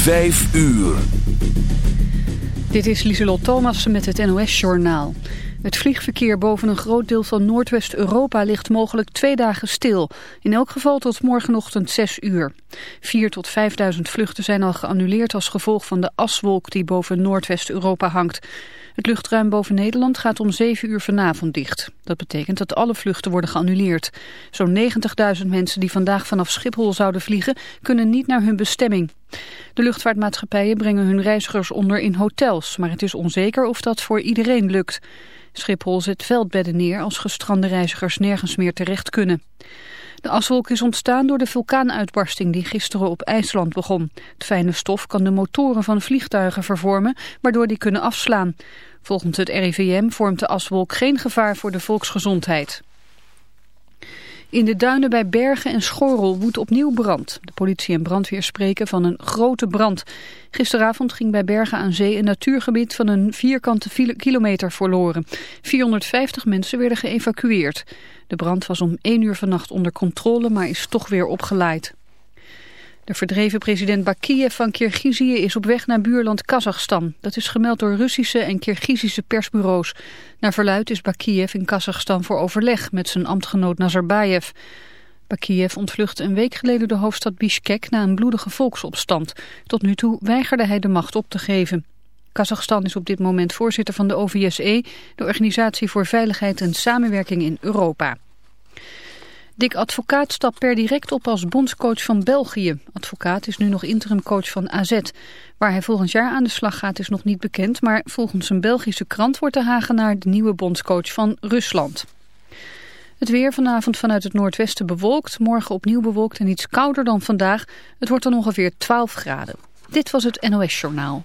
Vijf uur. Dit is Lieselot Thomassen met het NOS-journaal. Het vliegverkeer boven een groot deel van Noordwest-Europa ligt mogelijk twee dagen stil. In elk geval tot morgenochtend 6 uur. 4 tot 5.000 vluchten zijn al geannuleerd als gevolg van de aswolk die boven Noordwest-Europa hangt. Het luchtruim boven Nederland gaat om 7 uur vanavond dicht. Dat betekent dat alle vluchten worden geannuleerd. Zo'n 90.000 mensen die vandaag vanaf Schiphol zouden vliegen... kunnen niet naar hun bestemming. De luchtvaartmaatschappijen brengen hun reizigers onder in hotels... maar het is onzeker of dat voor iedereen lukt. Schiphol zet veldbedden neer als gestrande reizigers nergens meer terecht kunnen. De aswolk is ontstaan door de vulkaanuitbarsting die gisteren op IJsland begon. Het fijne stof kan de motoren van vliegtuigen vervormen, waardoor die kunnen afslaan. Volgens het RIVM vormt de aswolk geen gevaar voor de volksgezondheid. In de duinen bij Bergen en Schorrel woedt opnieuw brand. De politie en brandweer spreken van een grote brand. Gisteravond ging bij Bergen aan Zee een natuurgebied van een vierkante kilometer verloren. 450 mensen werden geëvacueerd. De brand was om 1 uur vannacht onder controle, maar is toch weer opgeleid. De verdreven president Bakiev van Kirgizië is op weg naar buurland Kazachstan. Dat is gemeld door Russische en Kirgizische persbureaus. Naar verluid is Bakiev in Kazachstan voor overleg met zijn ambtgenoot Nazarbayev. Bakiev ontvluchtte een week geleden de hoofdstad Bishkek na een bloedige volksopstand. Tot nu toe weigerde hij de macht op te geven. Kazachstan is op dit moment voorzitter van de OVSE, de Organisatie voor Veiligheid en Samenwerking in Europa. Dick Advocaat stapt per direct op als bondscoach van België. Advocaat is nu nog interimcoach van AZ. Waar hij volgend jaar aan de slag gaat is nog niet bekend... maar volgens een Belgische krant wordt de Hagenaar de nieuwe bondscoach van Rusland. Het weer vanavond vanuit het noordwesten bewolkt. Morgen opnieuw bewolkt en iets kouder dan vandaag. Het wordt dan ongeveer 12 graden. Dit was het NOS Journaal.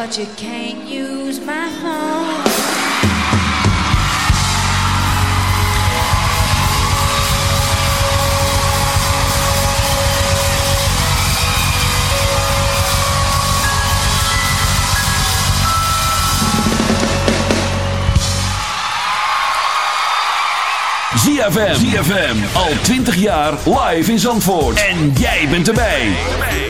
But you can't use my phone. ZFM. ZFM. Al 20 jaar live in Zandvoort. En jij bent erbij.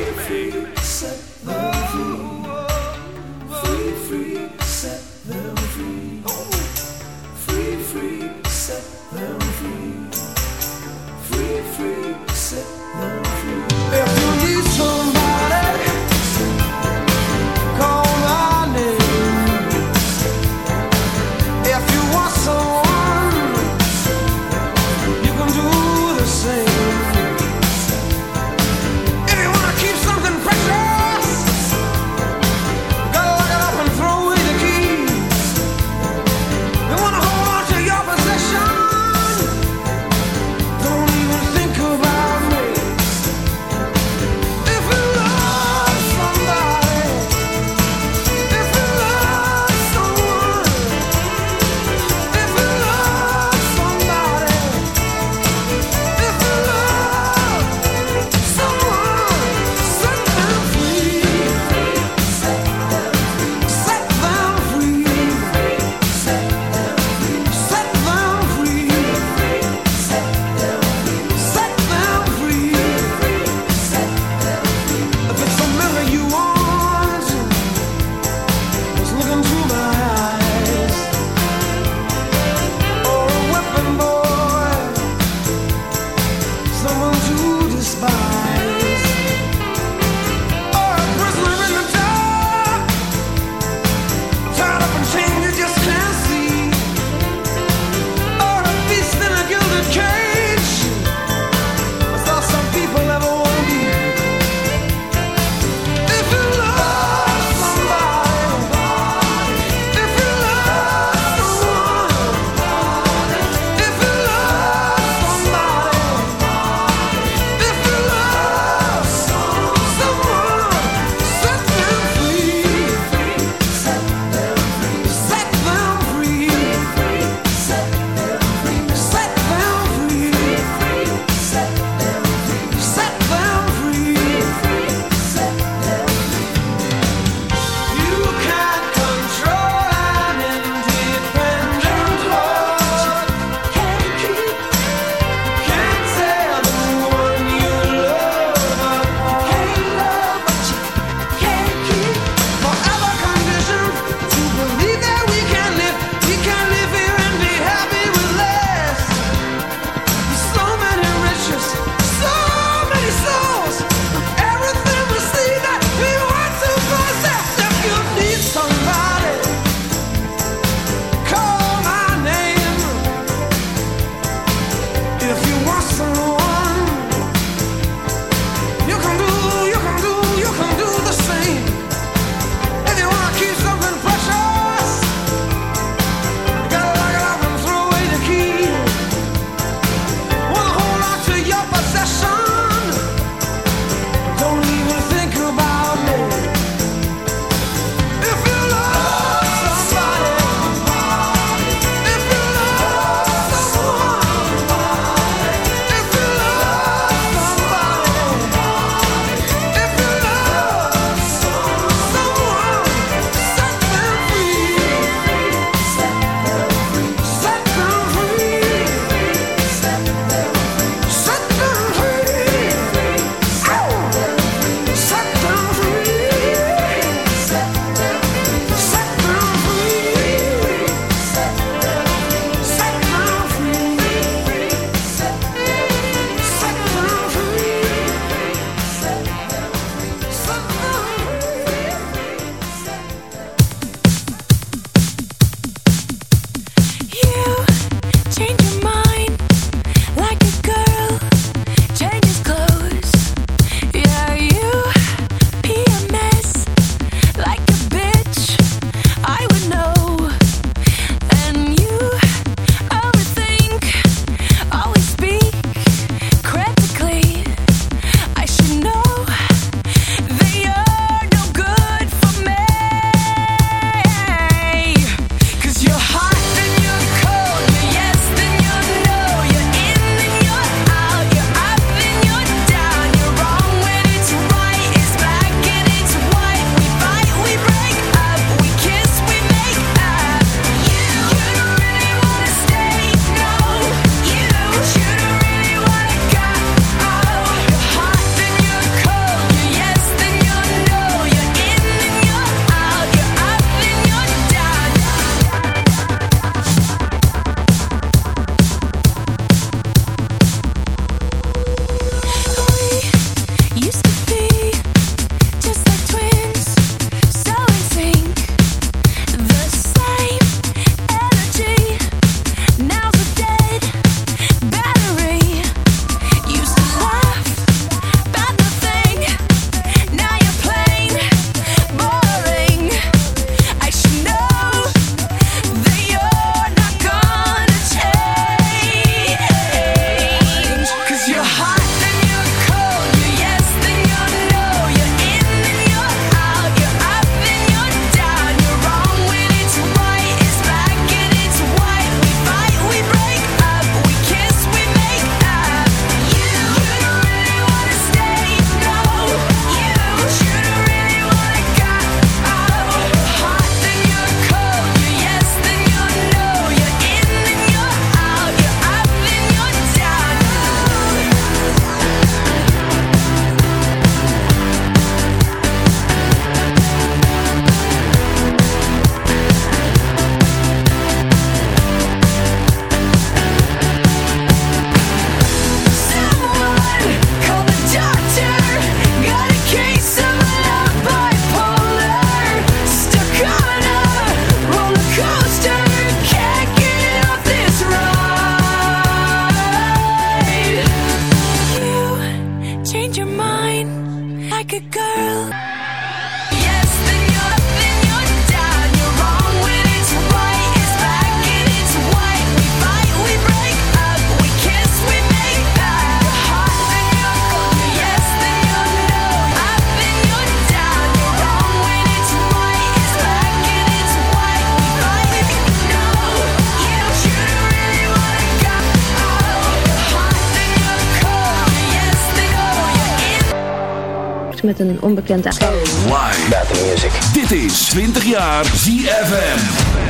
Met een onbekend aan. Live. Dit is 20 jaar ZFM.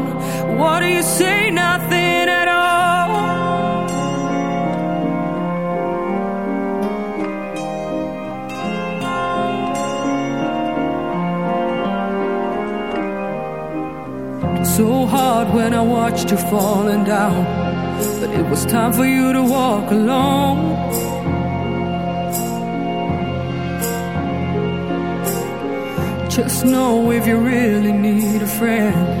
What do you say? Nothing at all. So hard when I watched you falling down. But it was time for you to walk alone. Just know if you really need a friend,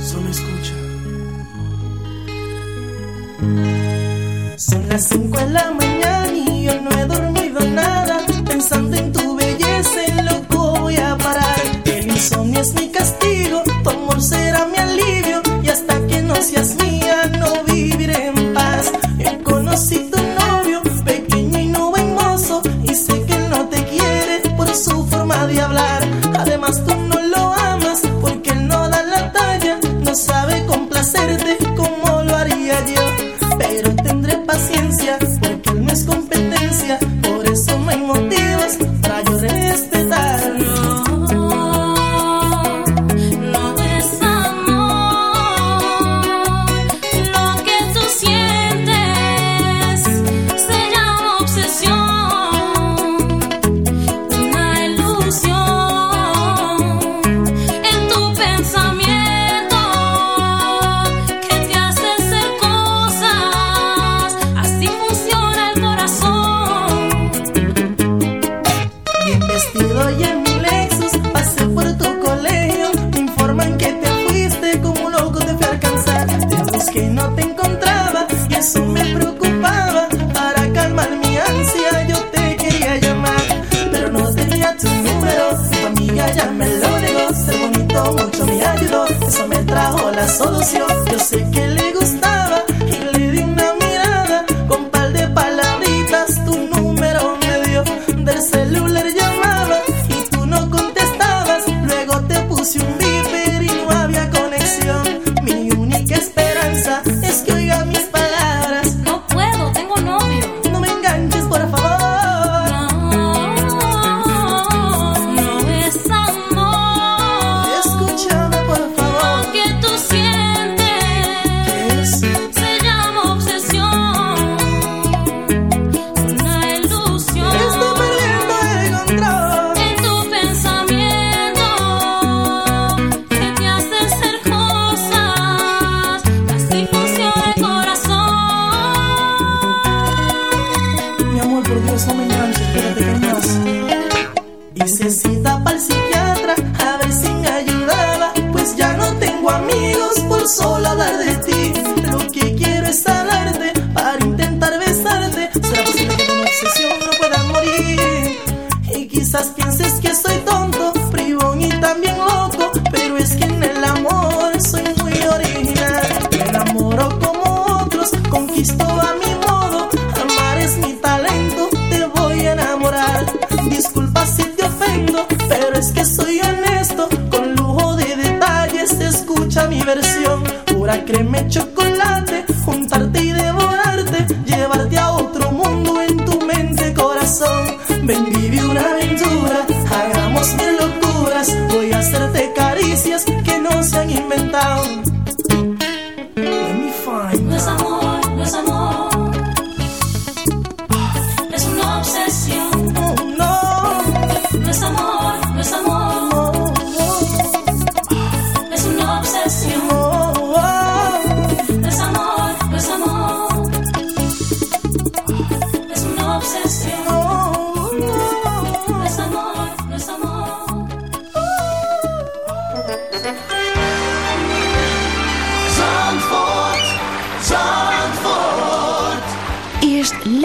Solo escucha. Son las 5 de la mañana y yo no he dormido nada. Pensando en tu belleza, en loco voy a parar. El insomnio es mi castigo, tu amor será mi alivio. Y hasta que no seas mía,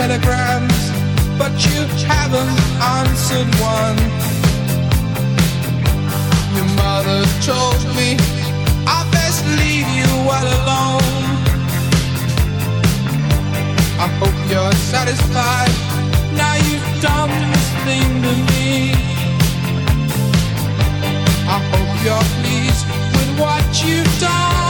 telegrams, but you haven't answered one. Your mother told me I best leave you all alone. I hope you're satisfied. Now you've done this thing to me. I hope you're pleased with what you've done.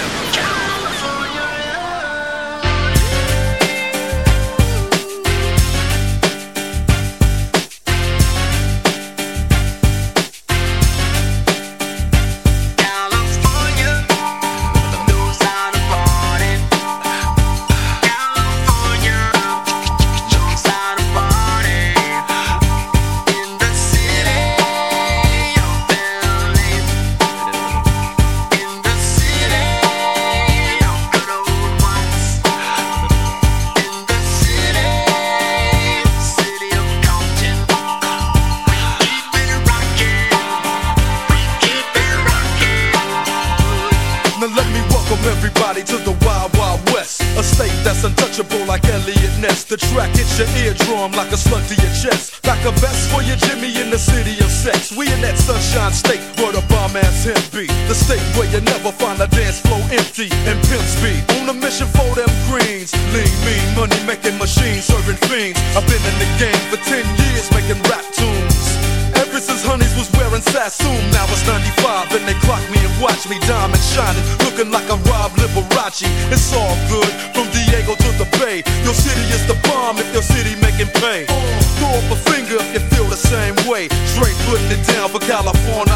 Untouchable like Elliot Ness. The track hits your eardrum like a slug to your chest. Back a vest for your Jimmy in the city of sex. We in that sunshine state where the bomb ass him be. The state where you never find a dance floor empty and pimp speed. On a mission for them greens. Lean, mean, money making machines serving fiends. I've been in the game for 10 years making rap tunes. Ever since Honeys was wearing Sassoon, now it's 95 and they clock me and watch me diamond shining, looking like I'm Rob Liberace. It's all good from Diego to the Bay. Your city is the bomb if your city making pay. Throw up a finger if you feel the same way. Straight putting it down for California,